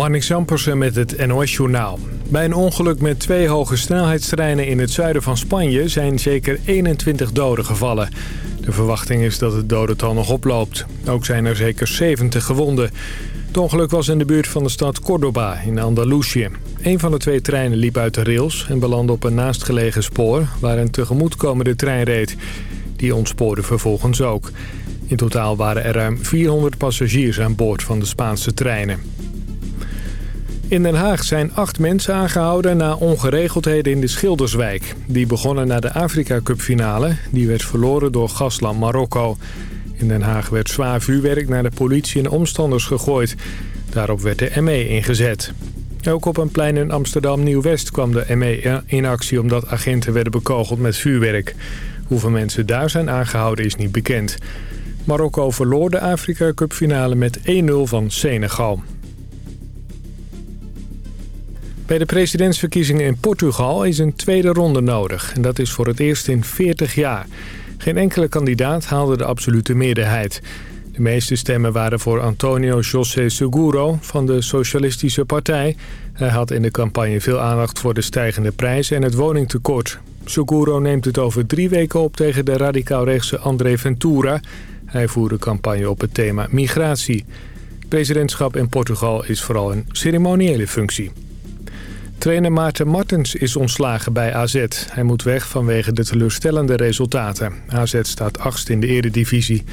Marnik Sampersen met het NOS-journaal. Bij een ongeluk met twee hoge snelheidstreinen in het zuiden van Spanje zijn zeker 21 doden gevallen. De verwachting is dat het dodental nog oploopt. Ook zijn er zeker 70 gewonden. Het ongeluk was in de buurt van de stad Córdoba in Andalusië. Een van de twee treinen liep uit de rails en belandde op een naastgelegen spoor... waar een tegemoetkomende trein reed. Die ontspoorde vervolgens ook. In totaal waren er ruim 400 passagiers aan boord van de Spaanse treinen. In Den Haag zijn acht mensen aangehouden na ongeregeldheden in de Schilderswijk. Die begonnen na de Afrika Cup finale. Die werd verloren door gasland Marokko. In Den Haag werd zwaar vuurwerk naar de politie en omstanders gegooid. Daarop werd de ME ingezet. Ook op een plein in Amsterdam-Nieuw-West kwam de ME in actie... omdat agenten werden bekogeld met vuurwerk. Hoeveel mensen daar zijn aangehouden is niet bekend. Marokko verloor de Afrika Cup finale met 1-0 van Senegal. Bij de presidentsverkiezingen in Portugal is een tweede ronde nodig. En dat is voor het eerst in 40 jaar. Geen enkele kandidaat haalde de absolute meerderheid. De meeste stemmen waren voor Antonio José Seguro van de Socialistische Partij. Hij had in de campagne veel aandacht voor de stijgende prijzen en het woningtekort. Seguro neemt het over drie weken op tegen de radicaal-rechtse André Ventura. Hij voerde campagne op het thema migratie. Presidentschap in Portugal is vooral een ceremoniële functie. Trainer Maarten Martens is ontslagen bij AZ. Hij moet weg vanwege de teleurstellende resultaten. AZ staat achtst in de eredivisie.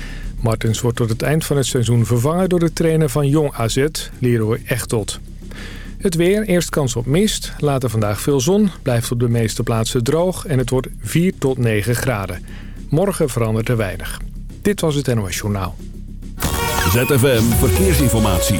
Martens wordt tot het eind van het seizoen vervangen door de trainer van Jong AZ, Leroy Echtot. Het weer, eerst kans op mist, later vandaag veel zon, blijft op de meeste plaatsen droog en het wordt 4 tot 9 graden. Morgen verandert er weinig. Dit was het NOS Journaal. ZFM Verkeersinformatie.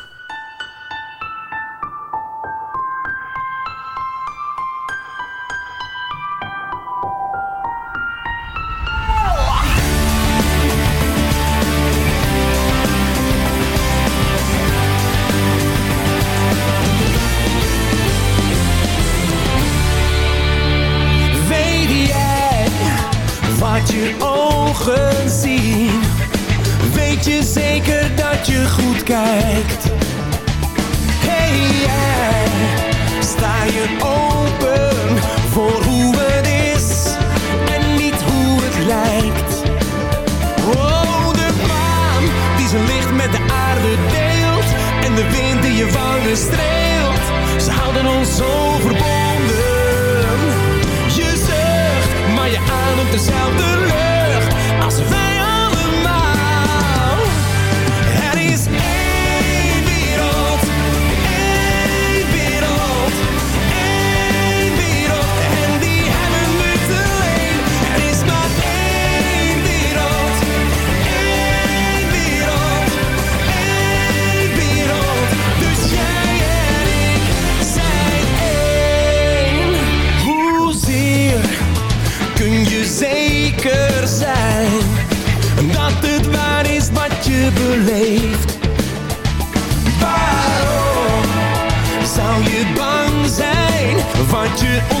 to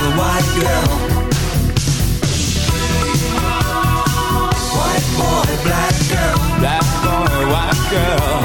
of white girl White boy, black girl Black boy, white girl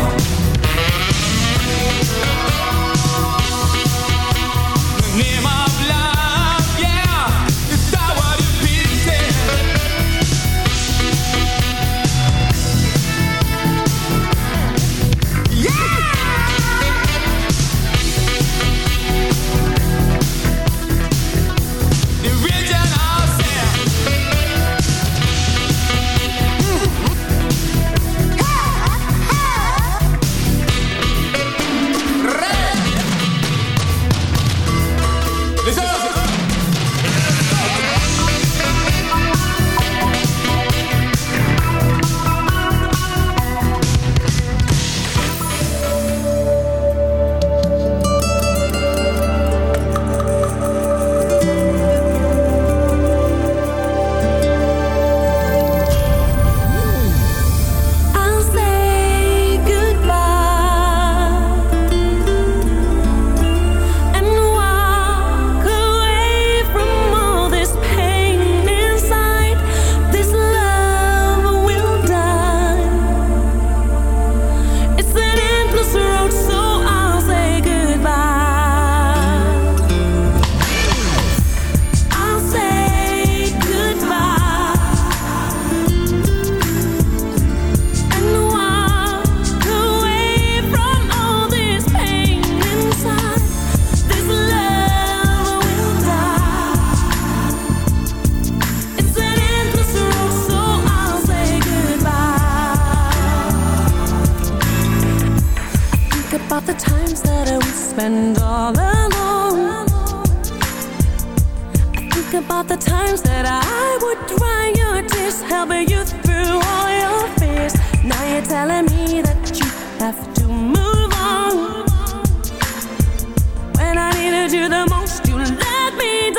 the times that I would spend all alone I think about the times that I would dry your tears Helping you through all your fears Now you're telling me that you have to move on When I needed you the most, you let me down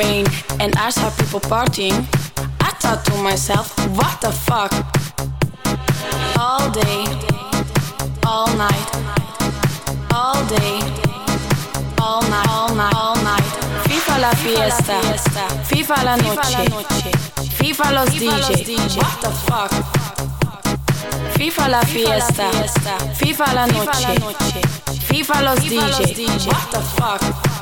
Spain and I saw people partying, I thought to myself, what the fuck? All day, all night, all day, all night, all night, all night. Viva la fiesta, viva la noche, viva los DJs. What the fuck? FIFA la fiesta, FIFA la noche, FIFA los DJs. What the fuck?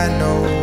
I know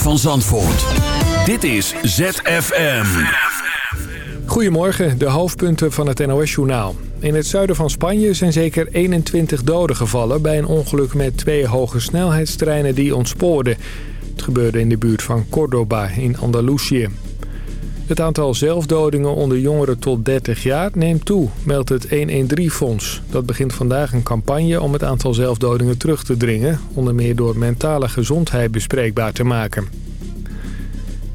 van Zandvoort. Dit is ZFM. Goedemorgen, de hoofdpunten van het NOS-journaal. In het zuiden van Spanje zijn zeker 21 doden gevallen... bij een ongeluk met twee hoge snelheidstreinen die ontspoorden. Het gebeurde in de buurt van Córdoba in Andalusië. Het aantal zelfdodingen onder jongeren tot 30 jaar neemt toe, meldt het 113-fonds. Dat begint vandaag een campagne om het aantal zelfdodingen terug te dringen... onder meer door mentale gezondheid bespreekbaar te maken.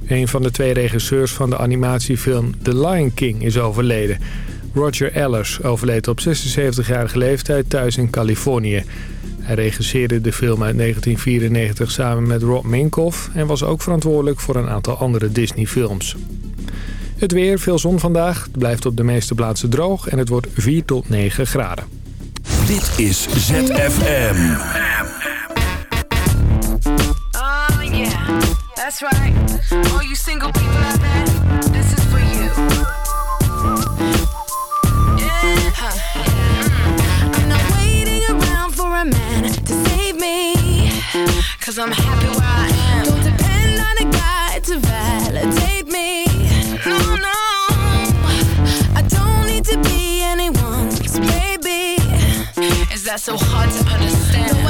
Een van de twee regisseurs van de animatiefilm The Lion King is overleden. Roger Ellers overleed op 76-jarige leeftijd thuis in Californië. Hij regisseerde de film uit 1994 samen met Rob Minkoff... en was ook verantwoordelijk voor een aantal andere Disney-films. Het weer, veel zon vandaag. Het blijft op de meeste plaatsen droog en het wordt 4 tot 9 graden. Dit is ZFM. Oh yeah, that's right. All you single people out there, this is for you. Yeah, I'm not waiting around for a man to save me. Cause I'm happy. to be anyone's baby. Is that so hard to understand?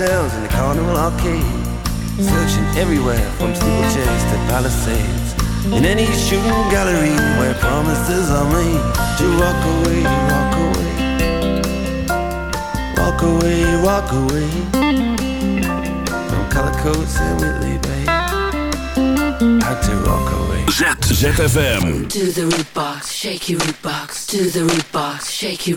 ourselves in the carnival arcade, searching everywhere from steeplechase to palisades. In any shooting gallery where promises are made to walk away, walk away, walk away, walk away from color coats and Whitley Bay. Had to walk away. Z ZFM. Do the root box, shake your root box. Do the root box, shake your.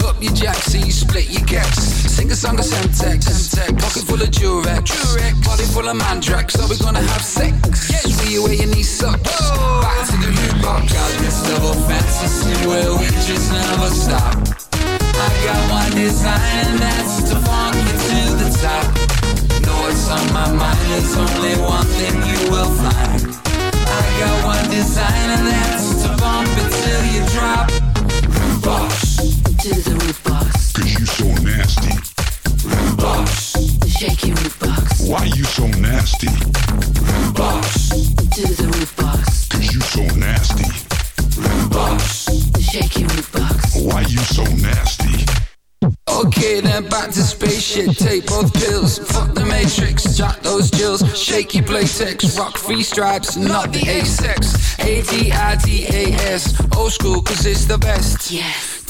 up your jacks and you split your gaps. Sing a song of Semtex, Semtex. pocket full of Durex, Durex. body full of Mandrax. Are we gonna have sex? Yes. See you where your knee sucks. Oh. Back to the root box. Got this double fantasy where we just never stop. I got one design and that's to funk both pills. Fuck the matrix, jack those jills. Shake your latex, rock three stripes, not the A-sex. A-D-I-D-A-S, old school cause it's the best. Yes.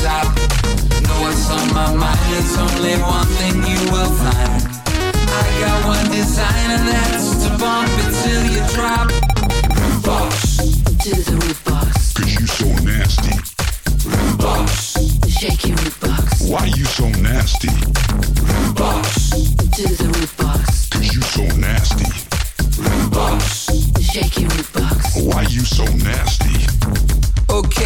stop Know what's on my mind It's only one thing you will find I got one design And that's to bump it till you drop Roof box To the roof box Cause you so nasty Roof box Shaky roof box Why you so nasty Roof box To the roof box Cause you so nasty Roof box Shaky roof box Why you so nasty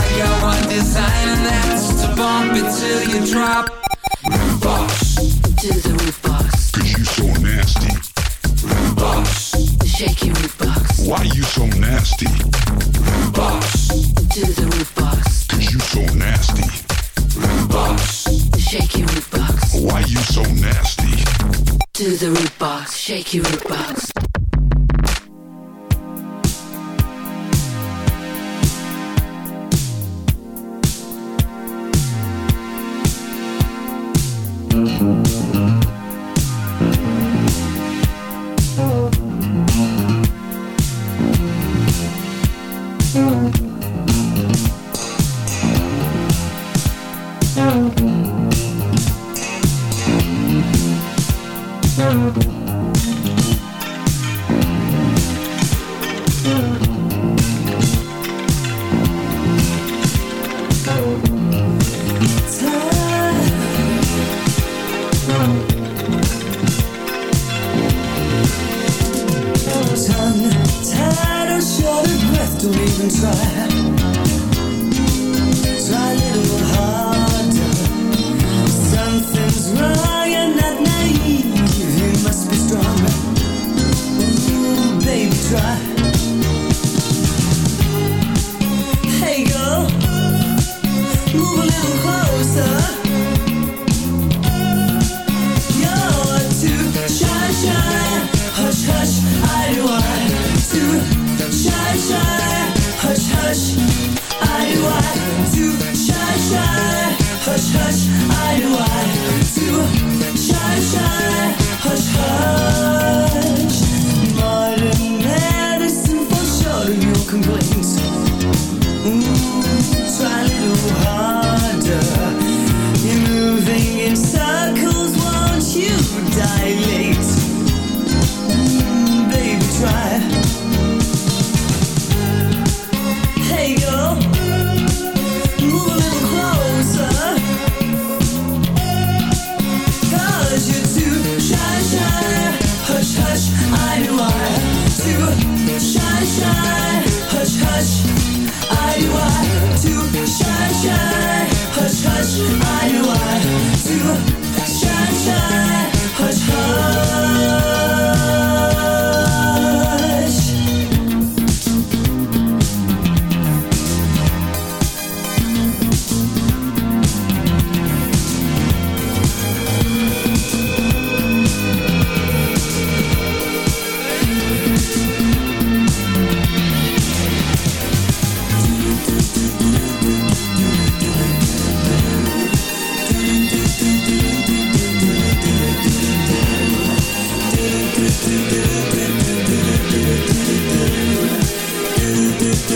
got one design that's to bump it till you drop. Roof box. the roof so nasty. Roof box. Shake your roof box. Why you so nasty? Roof box. To the roof box. Cause you so nasty. Roof box. Shake your roof box. Why you so nasty? To the roof box. Shake your roof box.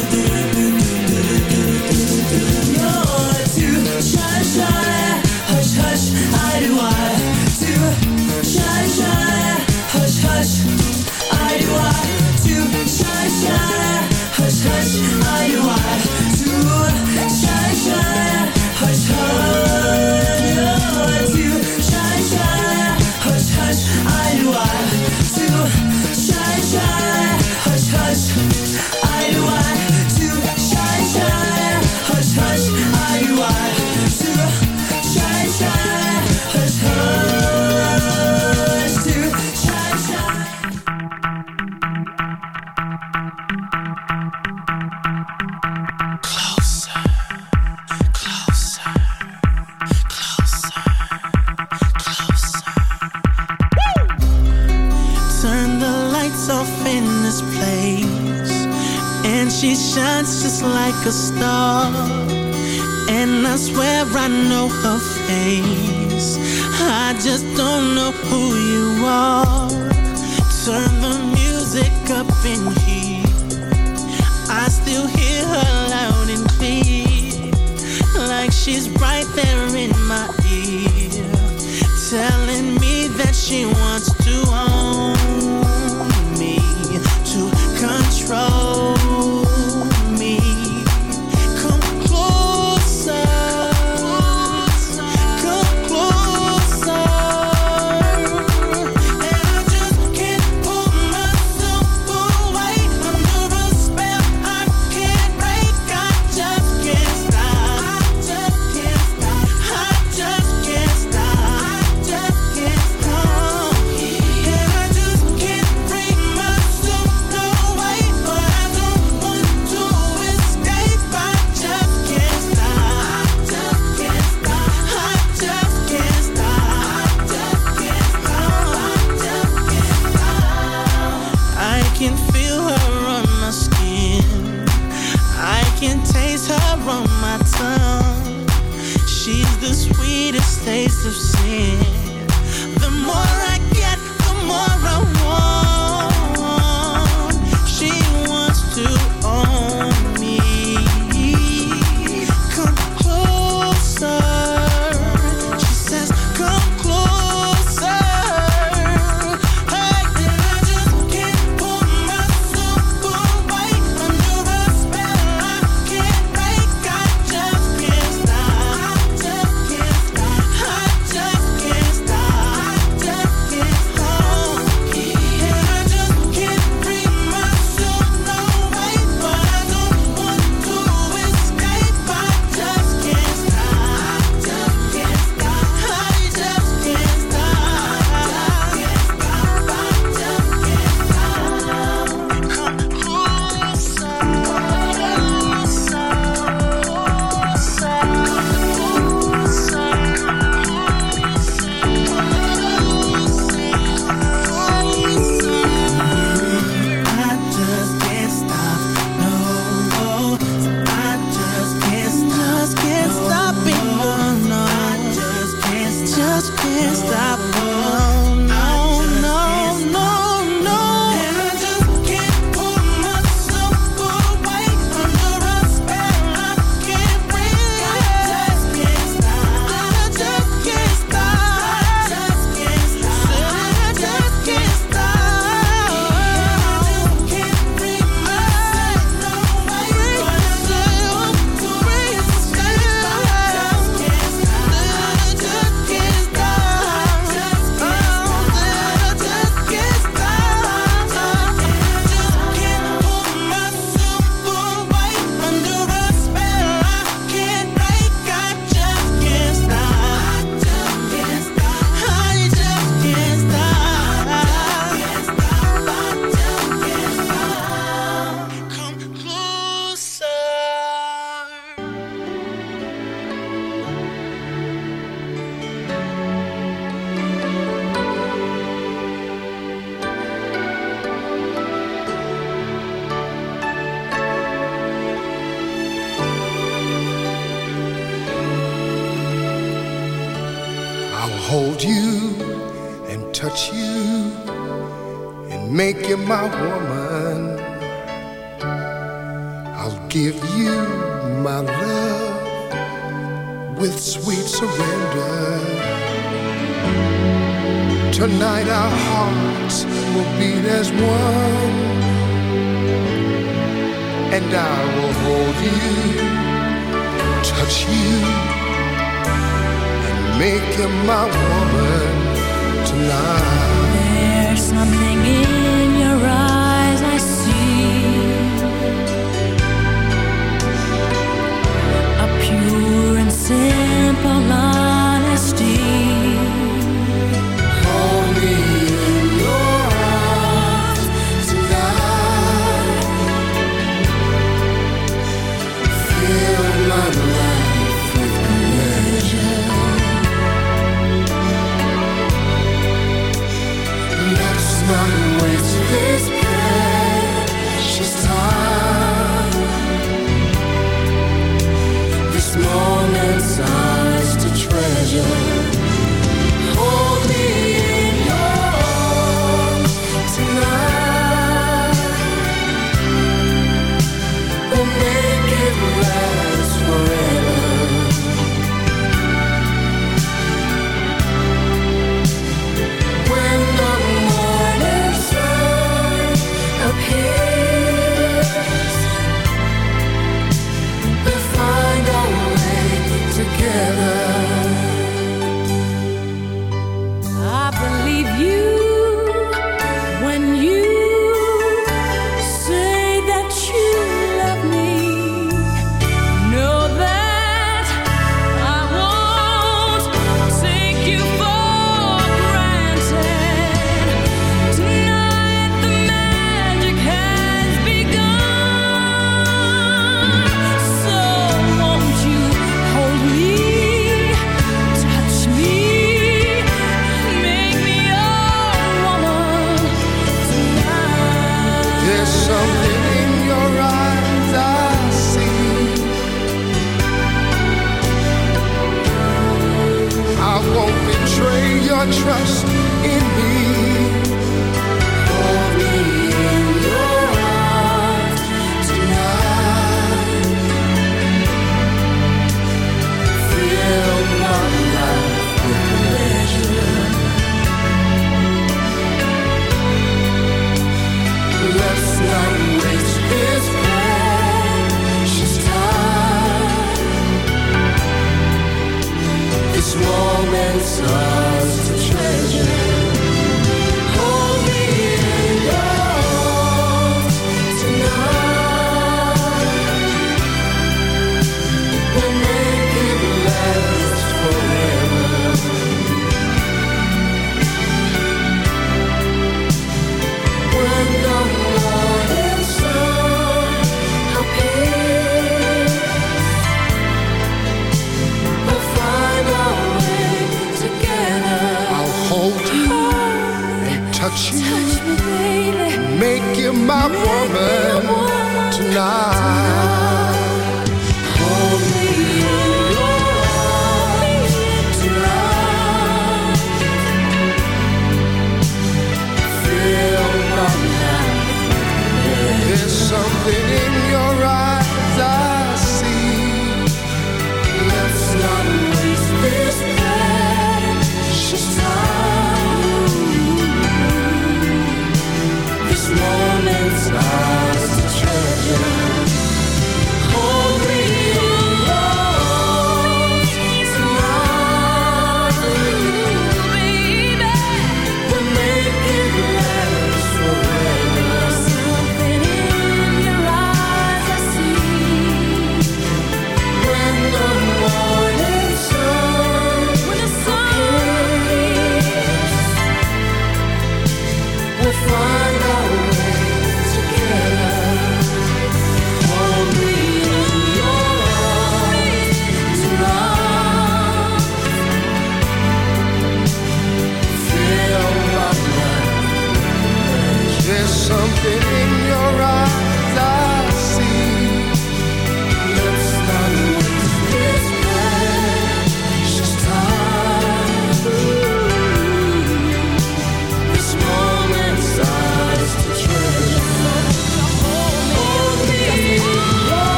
to do